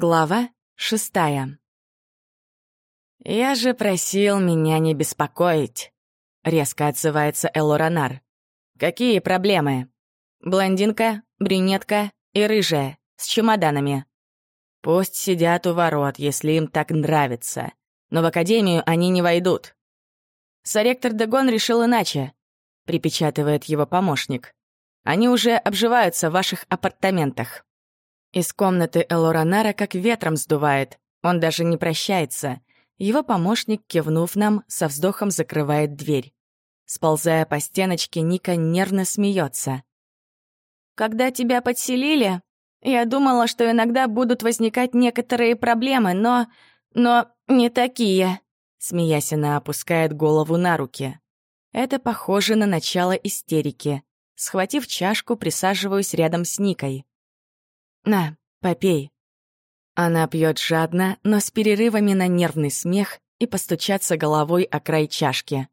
Глава шестая. «Я же просил меня не беспокоить», — резко отзывается Элоранар. «Какие проблемы? Блондинка, брюнетка и рыжая, с чемоданами. Пусть сидят у ворот, если им так нравится, но в академию они не войдут». Соректор Дегон решил иначе, — припечатывает его помощник. «Они уже обживаются в ваших апартаментах». Из комнаты Элоранара как ветром сдувает. Он даже не прощается. Его помощник, кивнув нам, со вздохом закрывает дверь. Сползая по стеночке, Ника нервно смеется. «Когда тебя подселили, я думала, что иногда будут возникать некоторые проблемы, но... но не такие». Смеясь, она опускает голову на руки. Это похоже на начало истерики. Схватив чашку, присаживаюсь рядом с Никой. «На, попей». Она пьет жадно, но с перерывами на нервный смех и постучаться головой о край чашки.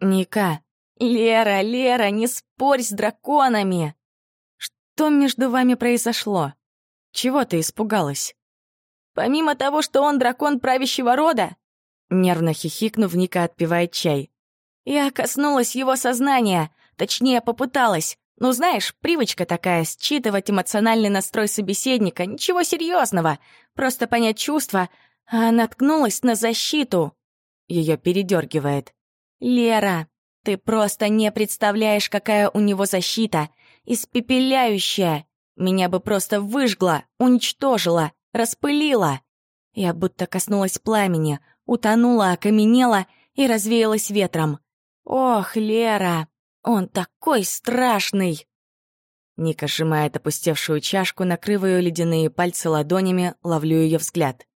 «Ника, Лера, Лера, не спорь с драконами!» «Что между вами произошло? Чего ты испугалась?» «Помимо того, что он дракон правящего рода...» Нервно хихикнув, Ника отпивает чай. «Я коснулась его сознания, точнее, попыталась. Ну, знаешь, привычка такая — считывать эмоциональный настрой собеседника. Ничего серьезного, просто понять чувства, а наткнулась на защиту. Ее передергивает. «Лера, ты просто не представляешь, какая у него защита. Испепеляющая. Меня бы просто выжгла, уничтожила, распылила. Я будто коснулась пламени, утонула, окаменела и развеялась ветром. Ох, Лера, он такой страшный!» Ника сжимает опустевшую чашку, накрываю ледяные пальцы ладонями, ловлю ее взгляд.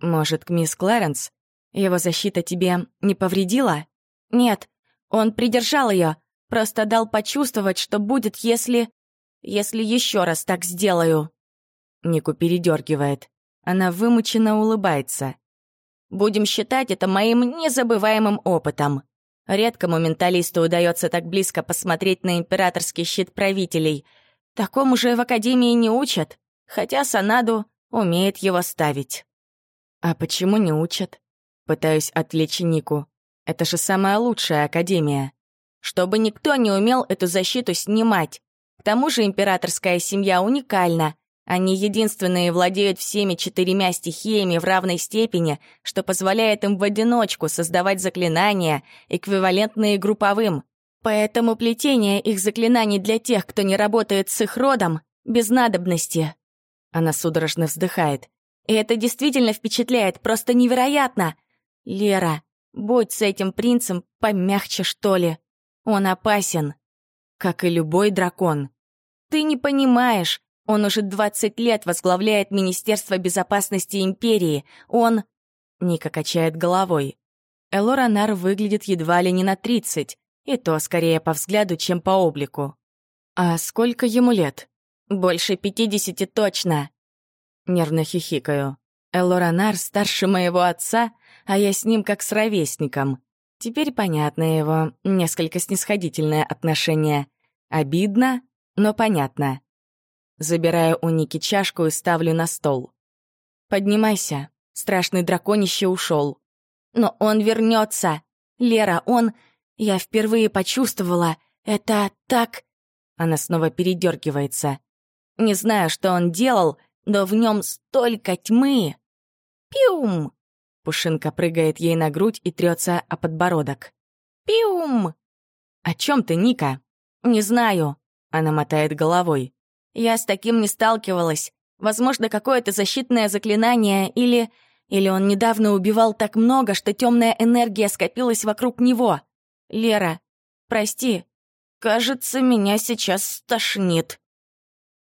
«Может, к мисс Клэренс? Его защита тебе не повредила?» «Нет, он придержал ее, просто дал почувствовать, что будет, если... если еще раз так сделаю». Нику передергивает. Она вымученно улыбается. «Будем считать это моим незабываемым опытом. Редкому менталисту удается так близко посмотреть на императорский щит правителей. Такому же в Академии не учат, хотя Санаду умеет его ставить. А почему не учат? Пытаюсь отвлечь Нику. Это же самая лучшая Академия. Чтобы никто не умел эту защиту снимать. К тому же императорская семья уникальна. Они единственные владеют всеми четырьмя стихиями в равной степени, что позволяет им в одиночку создавать заклинания, эквивалентные групповым. Поэтому плетение их заклинаний для тех, кто не работает с их родом, без надобности. Она судорожно вздыхает. И это действительно впечатляет, просто невероятно. Лера, будь с этим принцем помягче, что ли. Он опасен. Как и любой дракон. Ты не понимаешь, он уже 20 лет возглавляет Министерство безопасности Империи. Он...» Ника качает головой. Элоранар выглядит едва ли не на 30, и то скорее по взгляду, чем по облику. «А сколько ему лет?» «Больше 50 точно!» Нервно хихикаю. Элоранар старше моего отца, а я с ним как с ровесником. Теперь понятно его несколько снисходительное отношение. Обидно, но понятно. Забираю у Ники чашку и ставлю на стол. «Поднимайся. Страшный драконище ушел. «Но он вернется. Лера, он... Я впервые почувствовала. Это так...» Она снова передергивается. «Не знаю, что он делал, но в нем столько тьмы!» «Пиум!» Пушинка прыгает ей на грудь и трется о подбородок. «Пиум!» «О чем ты, Ника?» «Не знаю», — она мотает головой. Я с таким не сталкивалась. Возможно, какое-то защитное заклинание или... Или он недавно убивал так много, что темная энергия скопилась вокруг него. Лера, прости. Кажется, меня сейчас стошнит.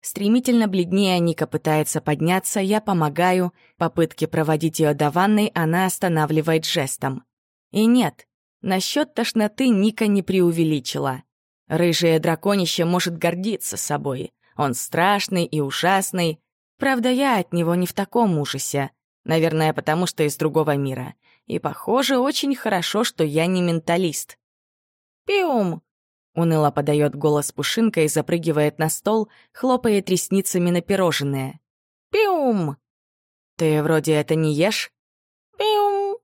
Стремительно бледнее Ника пытается подняться, я помогаю. Попытки проводить ее до ванной она останавливает жестом. И нет, насчет тошноты Ника не преувеличила. Рыжее драконище может гордиться собой. Он страшный и ужасный. Правда, я от него не в таком ужасе. Наверное, потому что из другого мира. И, похоже, очень хорошо, что я не менталист. «Пиум!» — уныло подает голос Пушинка и запрыгивает на стол, хлопает ресницами на пирожное. «Пиум!» «Ты вроде это не ешь?» «Пиум!»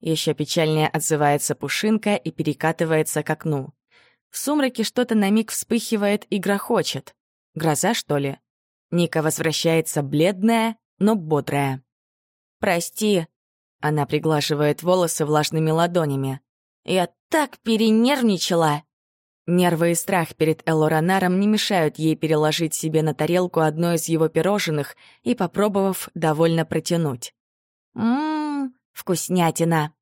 Еще печальнее отзывается Пушинка и перекатывается к окну. В сумраке что-то на миг вспыхивает и грохочет. Гроза, что ли? Ника возвращается бледная, но бодрая. «Прости», — она приглаживает волосы влажными ладонями. «Я так перенервничала!» Нервы и страх перед Элоранаром не мешают ей переложить себе на тарелку одно из его пирожных и, попробовав, довольно протянуть. «Ммм, вкуснятина!»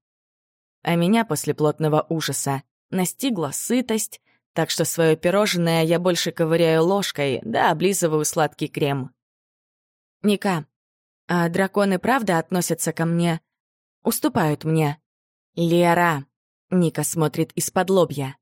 А меня после плотного ужаса настигла сытость, так что свое пирожное я больше ковыряю ложкой, да облизываю сладкий крем. «Ника, а драконы правда относятся ко мне? Уступают мне?» «Лера!» — Ника смотрит из-под лобья.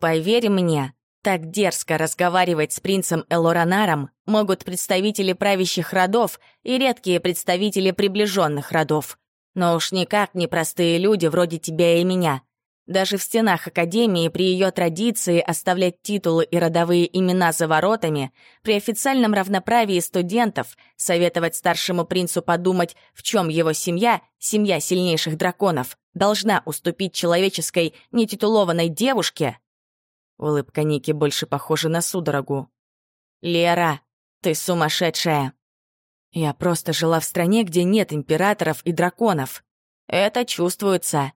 Поверь мне, так дерзко разговаривать с принцем Элоранаром могут представители правящих родов и редкие представители приближенных родов. Но уж никак не простые люди вроде тебя и меня. Даже в стенах Академии при ее традиции оставлять титулы и родовые имена за воротами, при официальном равноправии студентов советовать старшему принцу подумать, в чем его семья, семья сильнейших драконов, должна уступить человеческой нетитулованной девушке, Улыбка Ники больше похожа на судорогу. «Лера, ты сумасшедшая!» «Я просто жила в стране, где нет императоров и драконов. Это чувствуется».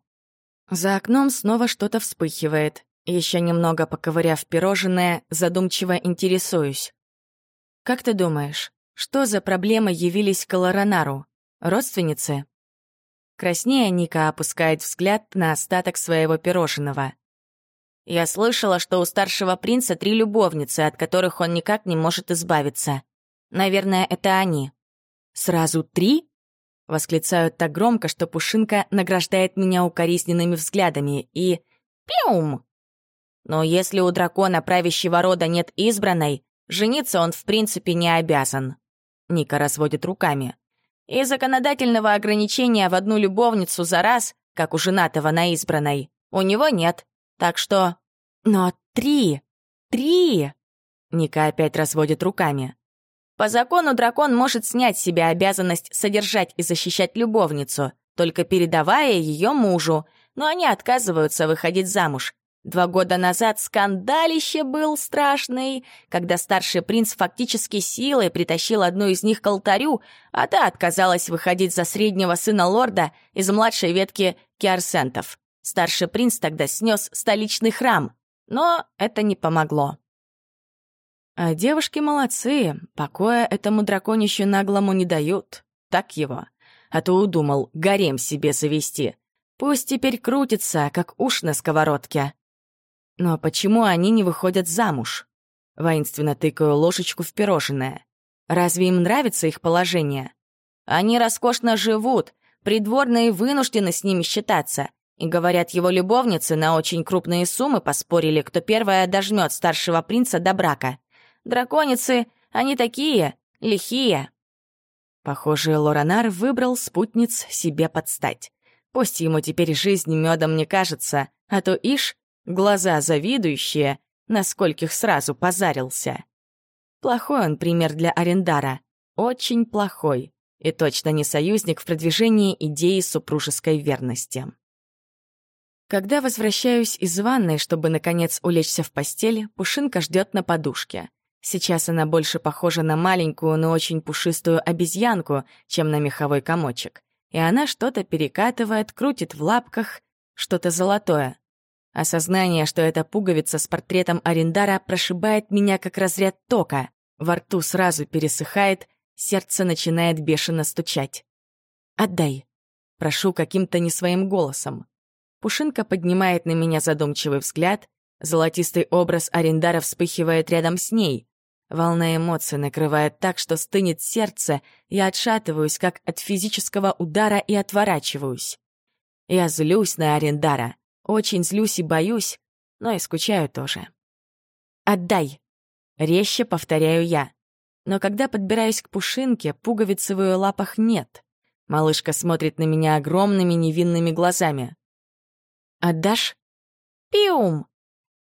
За окном снова что-то вспыхивает. Еще немного поковыряв пирожное, задумчиво интересуюсь. «Как ты думаешь, что за проблемы явились Колоронару? Родственницы?» Краснея, Ника опускает взгляд на остаток своего пирожного. Я слышала, что у старшего принца три любовницы, от которых он никак не может избавиться. Наверное, это они. «Сразу три?» Восклицают так громко, что Пушинка награждает меня укоризненными взглядами и... Пиум! Но если у дракона правящего рода нет избранной, жениться он в принципе не обязан. Ника разводит руками. И законодательного ограничения в одну любовницу за раз, как у женатого на избранной, у него нет. Так что... Но три! Три! Ника опять разводит руками. По закону дракон может снять с себя обязанность содержать и защищать любовницу, только передавая ее мужу, но они отказываются выходить замуж. Два года назад скандалище был страшный, когда старший принц фактически силой притащил одну из них к алтарю, а та отказалась выходить за среднего сына лорда из младшей ветки Киарсентов. Старший принц тогда снес столичный храм, но это не помогло. А девушки молодцы, покоя этому драконищу наглому не дают. Так его. А то удумал гарем себе завести. Пусть теперь крутится, как уж на сковородке. Но почему они не выходят замуж? Воинственно тыкаю ложечку в пирожное. Разве им нравится их положение? Они роскошно живут, придворные вынуждены с ними считаться, и, говорят, его любовницы на очень крупные суммы поспорили, кто первая дожмет старшего принца до брака. Драконицы, они такие, лихие. Похоже, Лоранар выбрал спутниц себе подстать. Пусть ему теперь жизнь медом не кажется, а то ишь, глаза завидующие, наскольких сразу позарился. Плохой он пример для Арендара. Очень плохой. И точно не союзник в продвижении идеи супружеской верности. Когда возвращаюсь из ванной, чтобы, наконец, улечься в постель, Пушинка ждет на подушке. Сейчас она больше похожа на маленькую, но очень пушистую обезьянку, чем на меховой комочек. И она что-то перекатывает, крутит в лапках, что-то золотое. Осознание, что это пуговица с портретом Арендара, прошибает меня как разряд тока. Во рту сразу пересыхает, сердце начинает бешено стучать. «Отдай!» Прошу каким-то не своим голосом. Пушинка поднимает на меня задумчивый взгляд, золотистый образ Арендара вспыхивает рядом с ней. Волна эмоций накрывает так, что стынет сердце, я отшатываюсь, как от физического удара, и отворачиваюсь. Я злюсь на Арендара, очень злюсь и боюсь, но и скучаю тоже. «Отдай!» — резче повторяю я. Но когда подбираюсь к Пушинке, пуговицы в ее лапах нет. Малышка смотрит на меня огромными невинными глазами. «Отдашь?» «Пиум!»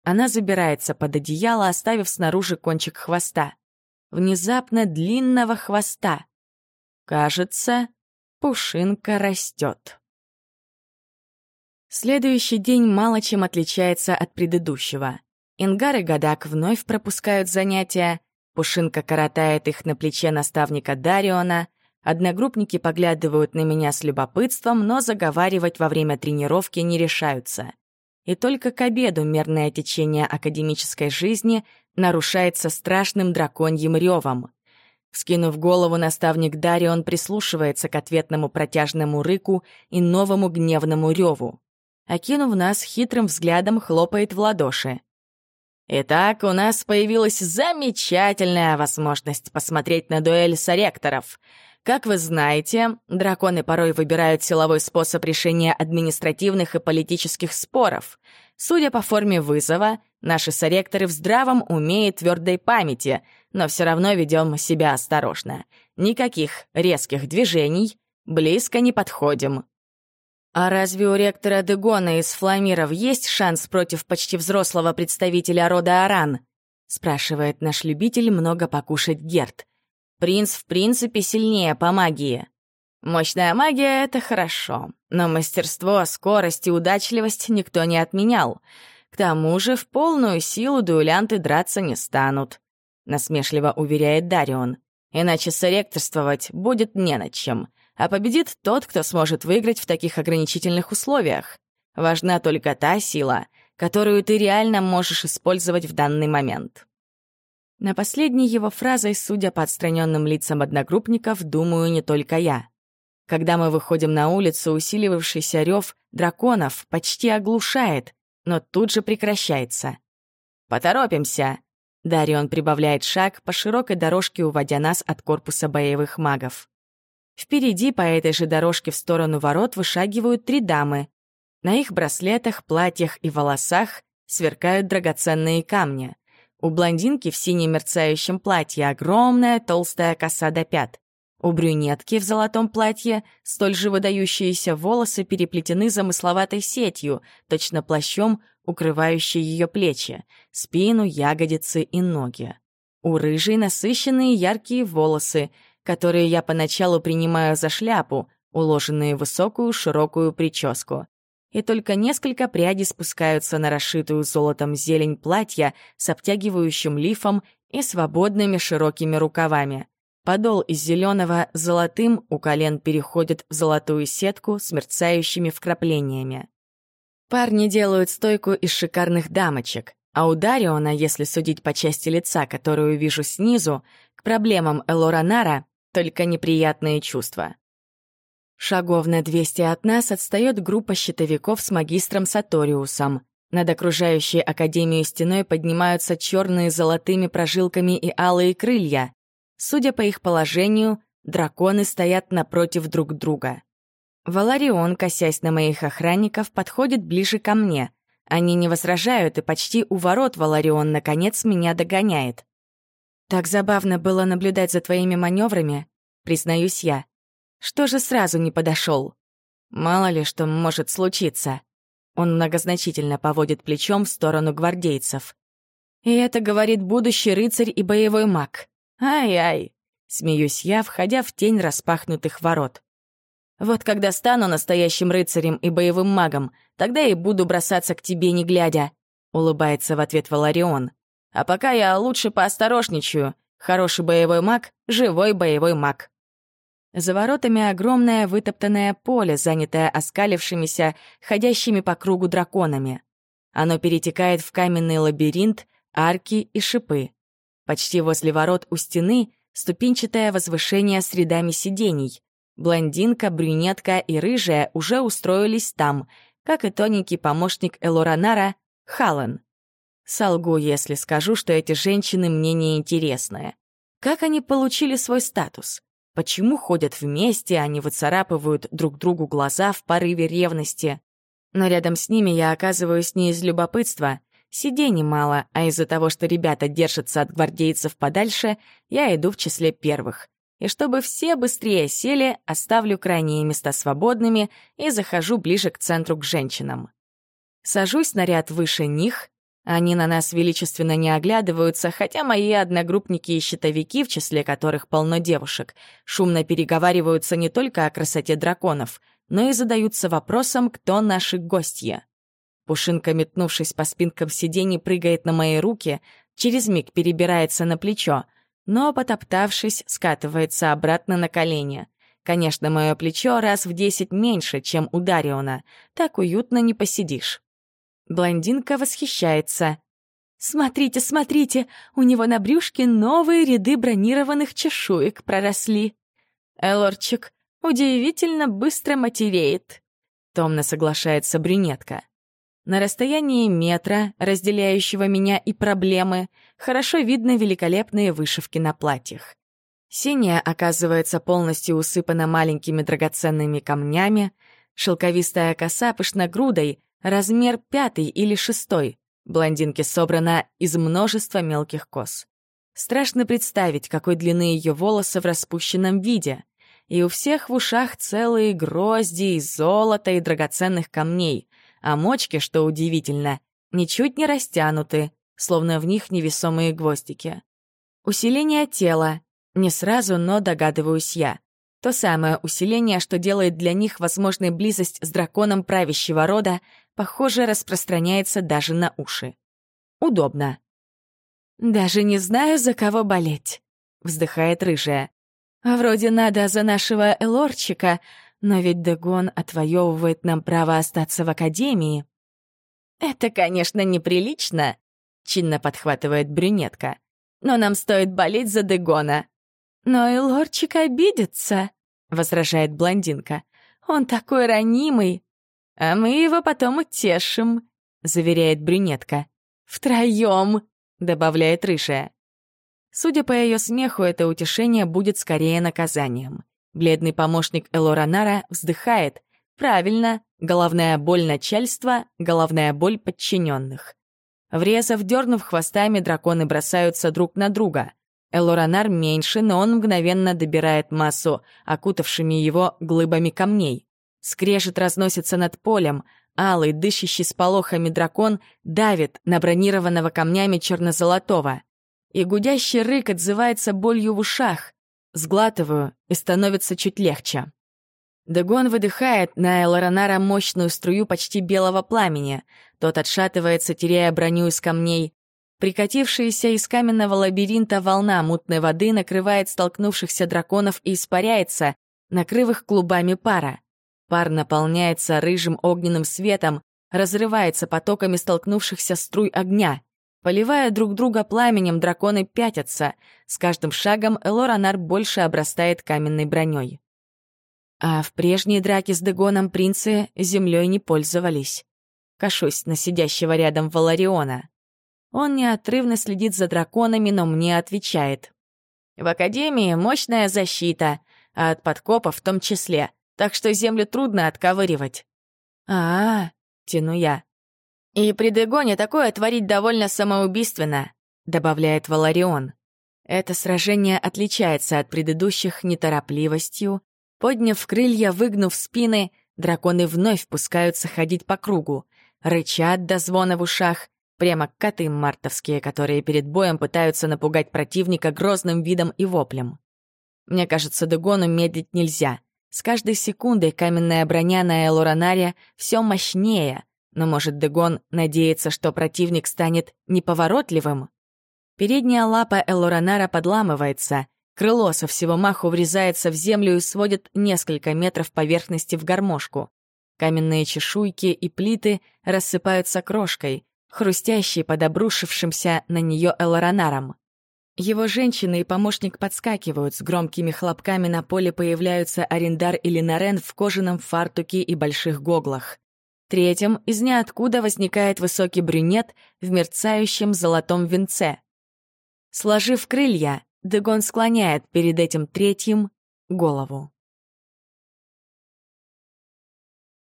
Она забирается под одеяло, оставив снаружи кончик хвоста. Внезапно длинного хвоста. Кажется, Пушинка растет. Следующий день мало чем отличается от предыдущего. Ингар и Гадак вновь пропускают занятия, Пушинка коротает их на плече наставника Дариона, одногруппники поглядывают на меня с любопытством, но заговаривать во время тренировки не решаются. И только к обеду мерное течение академической жизни нарушается страшным драконьим ревом. Скинув голову, наставник Дарион прислушивается к ответному протяжному рыку и новому гневному реву. Окинув нас, хитрым взглядом хлопает в ладоши. Итак, у нас появилась замечательная возможность посмотреть на дуэль соректоров. Как вы знаете, драконы порой выбирают силовой способ решения административных и политических споров. Судя по форме вызова, наши соректоры в здравом уме и твердой памяти, но все равно ведем себя осторожно. Никаких резких движений, близко не подходим. «А разве у ректора Дегона из Фламиров есть шанс против почти взрослого представителя рода Аран?» — спрашивает наш любитель много покушать Герт. «Принц в принципе сильнее по магии». Мощная магия — это хорошо, но мастерство, скорость и удачливость никто не отменял. К тому же в полную силу дуэлянты драться не станут, — насмешливо уверяет Дарион. Иначе соректорствовать будет не над чем а победит тот, кто сможет выиграть в таких ограничительных условиях. Важна только та сила, которую ты реально можешь использовать в данный момент. На последней его фразой, судя по отстраненным лицам одногруппников, думаю не только я. Когда мы выходим на улицу, усиливавшийся рев драконов почти оглушает, но тут же прекращается. «Поторопимся!» Дарион прибавляет шаг по широкой дорожке, уводя нас от корпуса боевых магов. Впереди по этой же дорожке в сторону ворот вышагивают три дамы. На их браслетах, платьях и волосах сверкают драгоценные камни. У блондинки в синем мерцающем платье огромная толстая коса до пят. У брюнетки в золотом платье столь же выдающиеся волосы переплетены замысловатой сетью, точно плащом, укрывающей ее плечи, спину, ягодицы и ноги. У рыжей насыщенные яркие волосы — которые я поначалу принимаю за шляпу, уложенные в высокую широкую прическу. И только несколько прядей спускаются на расшитую золотом зелень платья с обтягивающим лифом и свободными широкими рукавами. Подол из зеленого золотым у колен переходит в золотую сетку с мерцающими вкраплениями. Парни делают стойку из шикарных дамочек, а у Дариона, если судить по части лица, которую вижу снизу, к проблемам Элоранара только неприятные чувства. Шагов на 200 от нас отстает группа щитовиков с магистром Саториусом. Над окружающей Академию стеной поднимаются черные золотыми прожилками и алые крылья. Судя по их положению, драконы стоят напротив друг друга. Валарион, косясь на моих охранников, подходит ближе ко мне. Они не возражают, и почти у ворот Валарион, наконец, меня догоняет. Так забавно было наблюдать за твоими маневрами, признаюсь я. Что же сразу не подошел? Мало ли что может случиться. Он многозначительно поводит плечом в сторону гвардейцев. И это говорит будущий рыцарь и боевой маг. Ай-ай, смеюсь я, входя в тень распахнутых ворот. Вот когда стану настоящим рыцарем и боевым магом, тогда и буду бросаться к тебе, не глядя, улыбается в ответ Валарион. А пока я лучше поосторожничаю. Хороший боевой маг — живой боевой маг. За воротами огромное вытоптанное поле, занятое оскалившимися, ходящими по кругу драконами. Оно перетекает в каменный лабиринт, арки и шипы. Почти возле ворот у стены ступенчатое возвышение с рядами сидений. Блондинка, брюнетка и рыжая уже устроились там, как и тоненький помощник Элоранара — Халан. Солгу, если скажу, что эти женщины мне не интересны. Как они получили свой статус? Почему ходят вместе, а не выцарапывают друг другу глаза в порыве ревности? Но рядом с ними я оказываюсь не из любопытства. Сидений мало, а из-за того, что ребята держатся от гвардейцев подальше, я иду в числе первых. И чтобы все быстрее сели, оставлю крайние места свободными и захожу ближе к центру к женщинам. Сажусь на ряд выше них, Они на нас величественно не оглядываются, хотя мои одногруппники и щитовики, в числе которых полно девушек, шумно переговариваются не только о красоте драконов, но и задаются вопросом, кто наши гостья. Пушинка, метнувшись по спинкам сидений, прыгает на мои руки, через миг перебирается на плечо, но, потоптавшись, скатывается обратно на колени. Конечно, мое плечо раз в десять меньше, чем у Дариона. Так уютно не посидишь. Блондинка восхищается. «Смотрите, смотрите, у него на брюшке новые ряды бронированных чешуек проросли. Элорчик удивительно быстро матереет», — томно соглашается брюнетка. На расстоянии метра, разделяющего меня и проблемы, хорошо видно великолепные вышивки на платьях. Синяя оказывается полностью усыпана маленькими драгоценными камнями, шелковистая коса пышногрудой, размер пятый или шестой, блондинки собрана из множества мелких кос. Страшно представить, какой длины ее волосы в распущенном виде. И у всех в ушах целые грозди из золота и драгоценных камней, а мочки, что удивительно, ничуть не растянуты, словно в них невесомые гвоздики. Усиление тела. Не сразу, но догадываюсь я. То самое усиление, что делает для них возможной близость с драконом правящего рода, похоже, распространяется даже на уши. Удобно. «Даже не знаю, за кого болеть», — вздыхает рыжая. «Вроде надо за нашего Элорчика, но ведь Дегон отвоевывает нам право остаться в Академии. «Это, конечно, неприлично», — чинно подхватывает брюнетка. «Но нам стоит болеть за Дегона». «Но и обидится», — возражает блондинка. «Он такой ранимый». «А мы его потом утешим», — заверяет брюнетка. «Втроем», — добавляет рыжая. Судя по ее смеху, это утешение будет скорее наказанием. Бледный помощник Элоранара вздыхает. Правильно, головная боль начальства, головная боль подчиненных. Врезав, дернув хвостами, драконы бросаются друг на друга. Элоранар меньше, но он мгновенно добирает массу, окутавшими его глыбами камней. Скрежет разносится над полем, алый, дышащий с полохами дракон давит на бронированного камнями черно-золотого. И гудящий рык отзывается болью в ушах. Сглатываю, и становится чуть легче. Дегон выдыхает на Элоранара мощную струю почти белого пламени. Тот отшатывается, теряя броню из камней. Прикатившаяся из каменного лабиринта волна мутной воды накрывает столкнувшихся драконов и испаряется, накрыв их клубами пара. Пар наполняется рыжим огненным светом, разрывается потоками столкнувшихся струй огня. Поливая друг друга пламенем, драконы пятятся. С каждым шагом Элоранар больше обрастает каменной броней. А в прежней драке с Дегоном принцы землей не пользовались. Кашусь на сидящего рядом Валариона. Он неотрывно следит за драконами, но мне отвечает. В Академии мощная защита, а от подкопов в том числе, так что землю трудно отковыривать. а, -а, -а тяну я. «И при Дегоне такое творить довольно самоубийственно», — добавляет Валарион. Это сражение отличается от предыдущих неторопливостью. Подняв крылья, выгнув спины, драконы вновь пускаются ходить по кругу. Рычат до звона в ушах, прямо коты мартовские, которые перед боем пытаются напугать противника грозным видом и воплем. Мне кажется, Дегону медлить нельзя. С каждой секундой каменная броня на Элоранаре все мощнее — но, может, Дегон надеется, что противник станет неповоротливым? Передняя лапа Элоранара подламывается, крыло со всего маху врезается в землю и сводит несколько метров поверхности в гармошку. Каменные чешуйки и плиты рассыпаются крошкой, хрустящей под обрушившимся на нее Элоранаром. Его женщины и помощник подскакивают, с громкими хлопками на поле появляются Арендар или Нарен в кожаном фартуке и больших гоглах. Третьим из ниоткуда возникает высокий брюнет в мерцающем золотом венце. Сложив крылья, Дегон склоняет перед этим третьим голову.